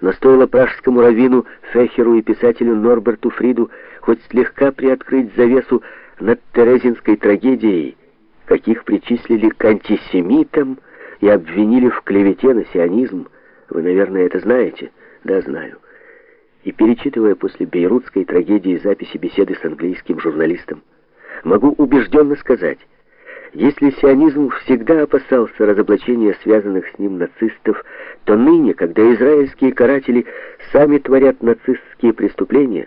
Но стоило пражскому раввину Фехеру и писателю Норберту Фриду хоть слегка приоткрыть завесу над Терезинской трагедией, каких причислили к антисемитам и обвинили в клевете на сионизм, вы, наверное, это знаете? Да, знаю. И перечитывая после бейрутской трагедии записи беседы с английским журналистом, могу убежденно сказать, если сионизм всегда опасался разоблачения связанных с ним нацистов, то ныне, когда израильские каратели сами творят нацистские преступления,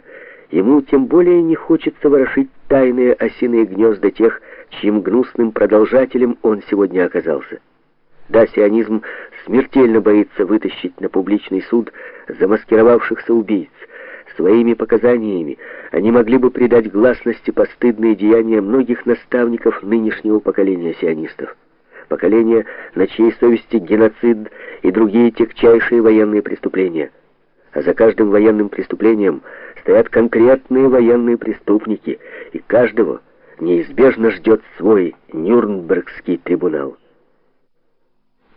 ему тем более не хочется ворошить тайные осиные гнезда тех, чьим гнусным продолжателем он сегодня оказался. Да, сионизм смертельно боится вытащить на публичный суд замаскировавшихся убийц, Своими показаниями они могли бы придать гласности постыдные деяния многих наставников нынешнего поколения сионистов. Поколения, на чьей совести геноцид и другие тягчайшие военные преступления. А за каждым военным преступлением стоят конкретные военные преступники, и каждого неизбежно ждет свой Нюрнбергский трибунал.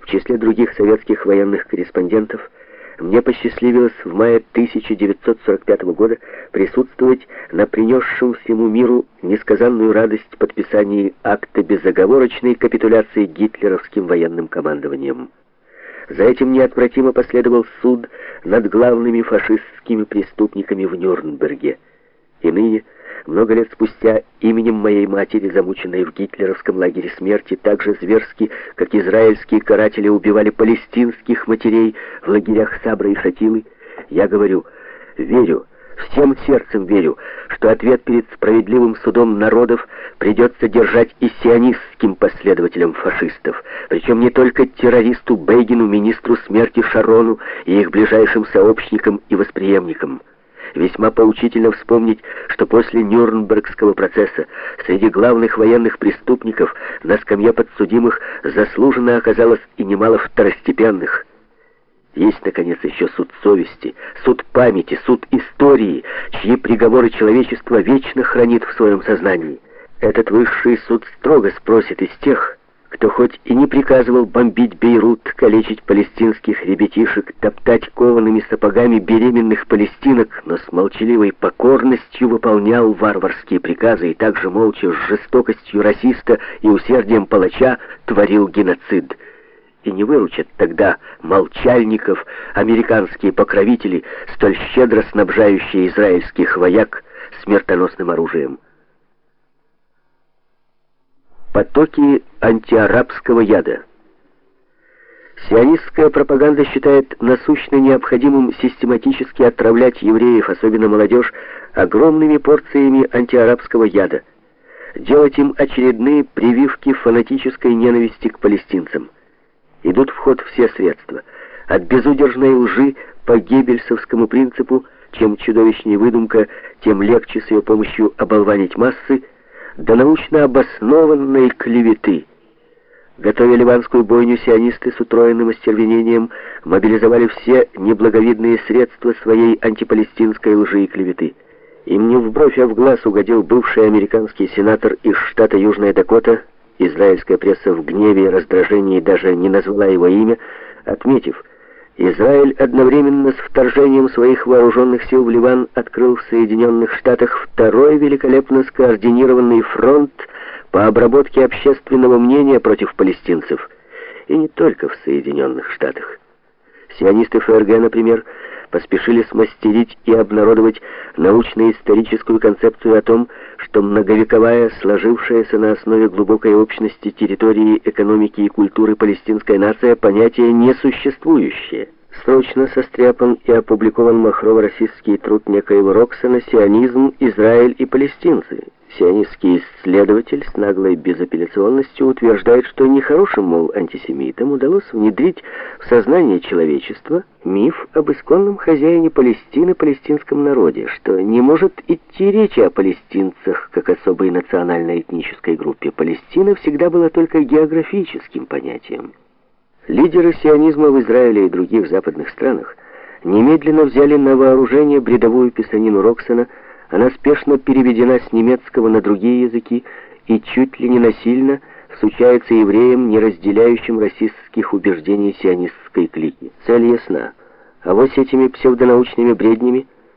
В числе других советских военных корреспондентов – мне посчастливилось в мае 1945 года присутствовать на принесшем всему миру несказанную радость подписании акта безоговорочной капитуляции гитлеровским военным командованием. За этим неотвратимо последовал суд над главными фашистскими преступниками в Нюрнберге. И ныне много лет спустя именем моей матери, замученной в гитлеровском лагере смерти, так же зверски, как израильские каратели убивали палестинских матерей в лагерях Сабра и Шатилы, я говорю, верю, всем сердцем верю, что ответ перед справедливым судом народов придется держать и сионистским последователям фашистов, причем не только террористу Бейгину, министру смерти Шарону и их ближайшим сообщникам и восприемникам. Весьма поучительно вспомнить, что после Нюрнбергского процесса среди главных военных преступников на скамье подсудимых заслуженно оказалось и немало второстепенных. Есть, наконец, еще суд совести, суд памяти, суд истории, чьи приговоры человечество вечно хранит в своем сознании. Этот высший суд строго спросит из тех, кто хоть и не приказывал бомбить Бейрут, калечить палестинских ребятишек, топтать коваными сапогами беременных палестинок, но с молчаливой покорностью выполнял варварские приказы и также молча с жестокостью расиста и усердием палача творил геноцид. И не выручат тогда молчальников американские покровители, столь щедро снабжающие израильских вояк смертоносным оружием потоки антиарабского яда. Сионистская пропаганда считает насущно необходимым систематически отравлять евреев, особенно молодежь, огромными порциями антиарабского яда, делать им очередные прививки фанатической ненависти к палестинцам. Идут в ход все средства, от безудержной лжи по геббельсовскому принципу, чем чудовищнее выдумка, тем легче с ее помощью оболванить массы, до научно обоснованной клеветы. Готовя ливанскую бойню, сионисты с утроенным остервенением мобилизовали все неблаговидные средства своей антипалестинской лжи и клеветы. Им не в бровь, а в глаз угодил бывший американский сенатор из штата Южная Дакота. Израильская пресса в гневе и раздражении даже не назвала его имя, отметив – Израиль одновременно с вторжением своих вооруженных сил в Ливан открыл в Соединенных Штатах второй великолепно скоординированный фронт по обработке общественного мнения против палестинцев. И не только в Соединенных Штатах. Сионисты ФРГ, например, поспешили смастерить и обнародовать научно-историческую концепцию о том, что многовековая, сложившаяся на основе глубокой общности территории, экономики и культуры палестинская нация – понятие несуществующее. Срочно состряпан и опубликован махрово-российский труд некоего Роксона «Сионизм, Израиль и палестинцы», Сионистский исследователь с наглой безапелляционностью утверждает, что нехорошим, мол, антисемитам удалось внедрить в сознание человечества миф об исконном хозяине Палестины, палестинском народе, что не может идти речи о палестинцах как особой национально-этнической группе. Палестина всегда была только географическим понятием. Лидеры сионизма в Израиле и других западных странах немедленно взяли на вооружение бредовую писанину Роксона – она спешно переведена с немецкого на другие языки и чуть ли не насильно всучается евреям, не разделяющим расистских убеждений сионистской клики. Цель ясна. А вот с этими псевдонаучными бреднями